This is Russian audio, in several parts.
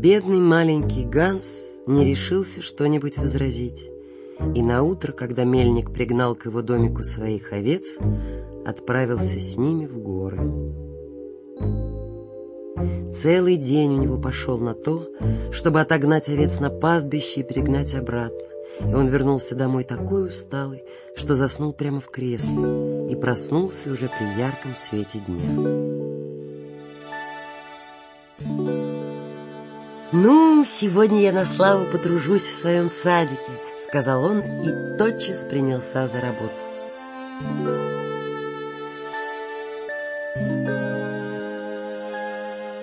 Бедный маленький Ганс не решился что-нибудь возразить. И на утро, когда мельник пригнал к его домику своих овец, отправился с ними в горы. Целый день у него пошел на то, чтобы отогнать овец на пастбище и перегнать обратно. И он вернулся домой такой усталый, что заснул прямо в кресле и проснулся уже при ярком свете дня. «Ну, сегодня я на славу потружусь в своем садике», — сказал он и тотчас принялся за работу.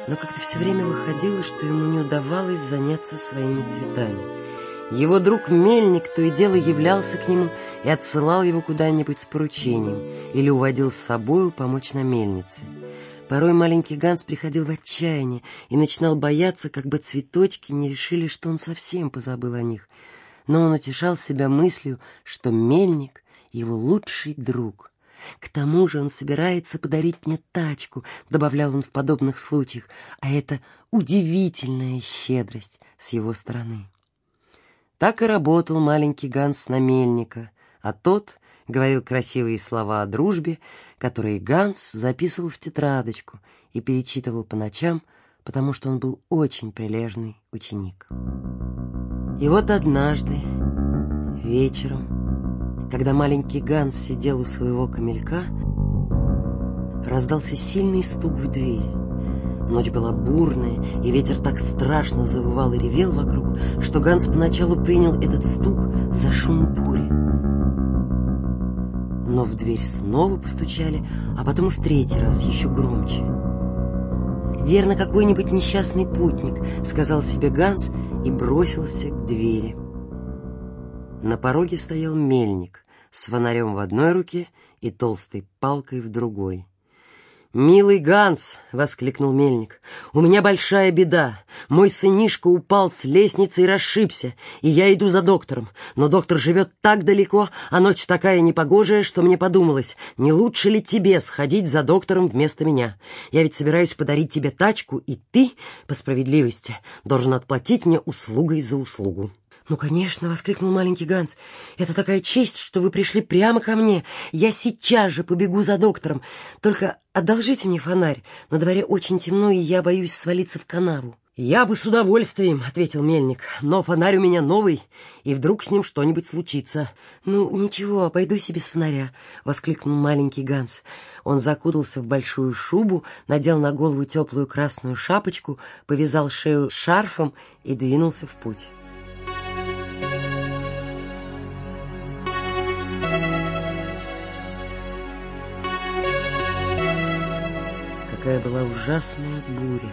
Но как-то все время выходило, что ему не удавалось заняться своими цветами. Его друг Мельник то и дело являлся к нему и отсылал его куда-нибудь с поручением или уводил с собою помочь на мельнице. Порой маленький Ганс приходил в отчаяние и начинал бояться, как бы цветочки не решили, что он совсем позабыл о них. Но он утешал себя мыслью, что мельник — его лучший друг. К тому же он собирается подарить мне тачку, добавлял он в подобных случаях, а это удивительная щедрость с его стороны. Так и работал маленький Ганс на мельника, а тот говорил красивые слова о дружбе, которые Ганс записывал в тетрадочку и перечитывал по ночам, потому что он был очень прилежный ученик. И вот однажды, вечером, когда маленький Ганс сидел у своего камелька, раздался сильный стук в дверь. Ночь была бурная, и ветер так страшно завывал и ревел вокруг, что Ганс поначалу принял этот стук за шум бури но в дверь снова постучали, а потом и в третий раз еще громче. «Верно, какой-нибудь несчастный путник», — сказал себе Ганс и бросился к двери. На пороге стоял мельник с фонарем в одной руке и толстой палкой в другой. «Милый Ганс!» — воскликнул мельник. «У меня большая беда. Мой сынишка упал с лестницы и расшибся, и я иду за доктором. Но доктор живет так далеко, а ночь такая непогожая, что мне подумалось, не лучше ли тебе сходить за доктором вместо меня? Я ведь собираюсь подарить тебе тачку, и ты, по справедливости, должен отплатить мне услугой за услугу». «Ну, конечно!» — воскликнул маленький Ганс. «Это такая честь, что вы пришли прямо ко мне. Я сейчас же побегу за доктором. Только одолжите мне фонарь. На дворе очень темно, и я боюсь свалиться в канаву». «Я бы с удовольствием», — ответил мельник, — «но фонарь у меня новый, и вдруг с ним что-нибудь случится». «Ну, ничего, пойду себе с фонаря», — воскликнул маленький Ганс. Он закутался в большую шубу, надел на голову теплую красную шапочку, повязал шею шарфом и двинулся в путь. Какая была ужасная буря.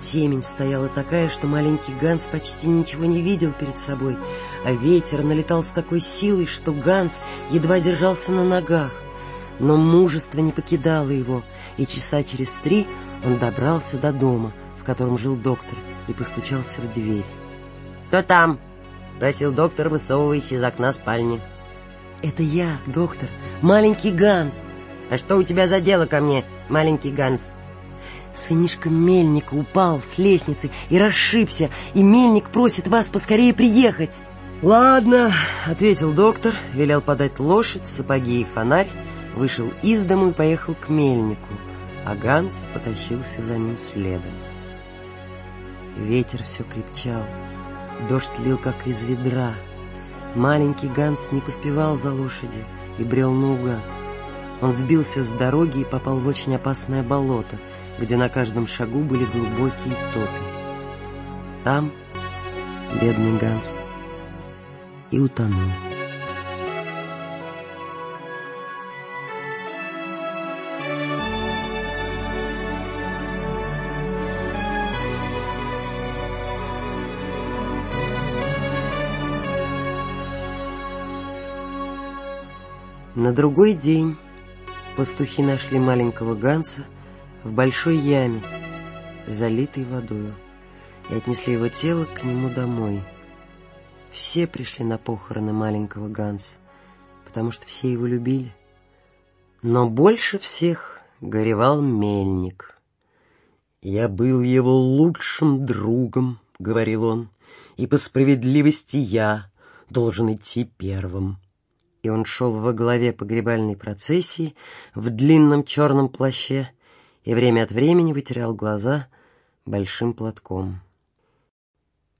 Темень стояла такая, что маленький Ганс почти ничего не видел перед собой, а ветер налетал с такой силой, что Ганс едва держался на ногах. Но мужество не покидало его, и часа через три он добрался до дома, в котором жил доктор, и постучался в дверь. «Кто там?» — просил доктор, высовываясь из окна спальни. «Это я, доктор, маленький Ганс», а что у тебя за дело ко мне, маленький Ганс? Сынишка Мельника упал с лестницы и расшибся, и Мельник просит вас поскорее приехать. «Ладно», — ответил доктор, велел подать лошадь, сапоги и фонарь, вышел из дому и поехал к Мельнику, а Ганс потащился за ним следом. Ветер все крепчал, дождь лил как из ведра. Маленький Ганс не поспевал за лошадью и брел наугад. Он сбился с дороги и попал в очень опасное болото, где на каждом шагу были глубокие топи. Там бедный Ганс и утонул. На другой день Пастухи нашли маленького Ганса в большой яме, залитой водою, и отнесли его тело к нему домой. Все пришли на похороны маленького Ганса, потому что все его любили. Но больше всех горевал мельник. «Я был его лучшим другом», — говорил он, — «и по справедливости я должен идти первым». И он шел во главе погребальной процессии в длинном черном плаще и время от времени вытирал глаза большим платком.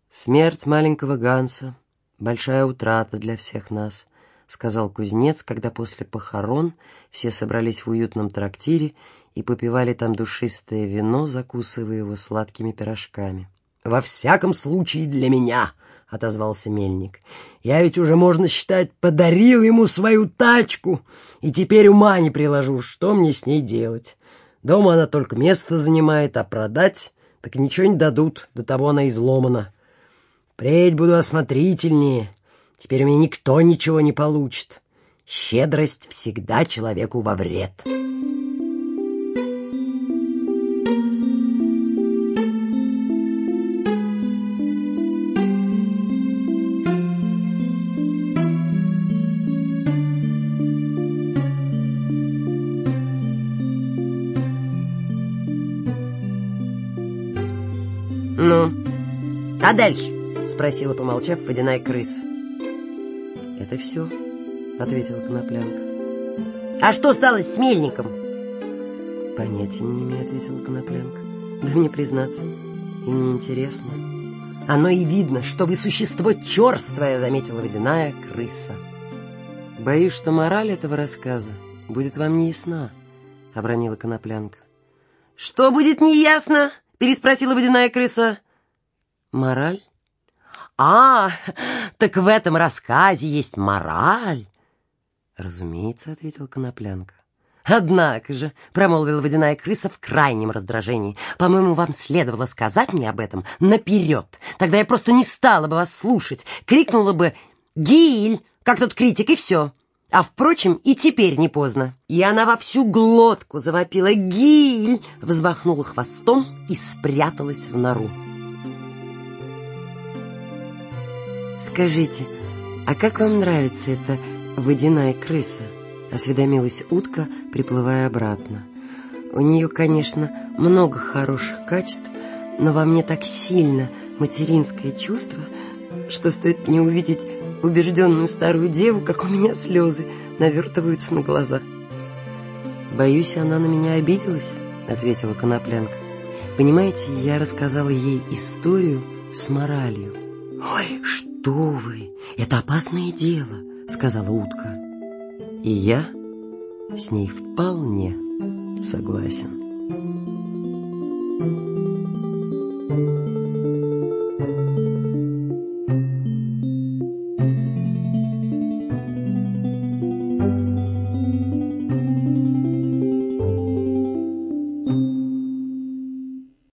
Смерть маленького Ганса — большая утрата для всех нас —— сказал кузнец, когда после похорон все собрались в уютном трактире и попивали там душистое вино, закусывая его сладкими пирожками. «Во всяком случае для меня!» — отозвался мельник. «Я ведь уже, можно считать, подарил ему свою тачку, и теперь ума не приложу, что мне с ней делать. Дома она только место занимает, а продать так ничего не дадут, до того она изломана. Впредь буду осмотрительнее». Теперь у меня никто ничего не получит. Щедрость всегда человеку во вред. «Ну, а дальше?» — спросила, помолчав, водяная крыса. «Это все», — ответила Коноплянка. «А что стало с мельником?» «Понятия не имею», — ответила Коноплянка. «Да мне признаться, и неинтересно». «Оно и видно, что вы существо черствое», — заметила водяная крыса. «Боюсь, что мораль этого рассказа будет вам не ясна», — обронила Коноплянка. «Что будет неясно?» — переспросила водяная крыса. «Мораль?» «А, так в этом рассказе есть мораль!» «Разумеется», — ответил Коноплянка. «Однако же», — промолвила водяная крыса в крайнем раздражении, «по-моему, вам следовало сказать мне об этом наперед. Тогда я просто не стала бы вас слушать, крикнула бы «Гиль!», как тот критик, и все. А, впрочем, и теперь не поздно». И она во всю глотку завопила «Гиль!», взмахнула хвостом и спряталась в нору. «Скажите, а как вам нравится эта водяная крыса?» — осведомилась утка, приплывая обратно. «У нее, конечно, много хороших качеств, но во мне так сильно материнское чувство, что стоит мне увидеть убежденную старую деву, как у меня слезы навертываются на глаза». «Боюсь, она на меня обиделась», — ответила Коноплянка. «Понимаете, я рассказала ей историю с моралью». «Ой, что вы! Это опасное дело!» — сказала утка. И я с ней вполне согласен.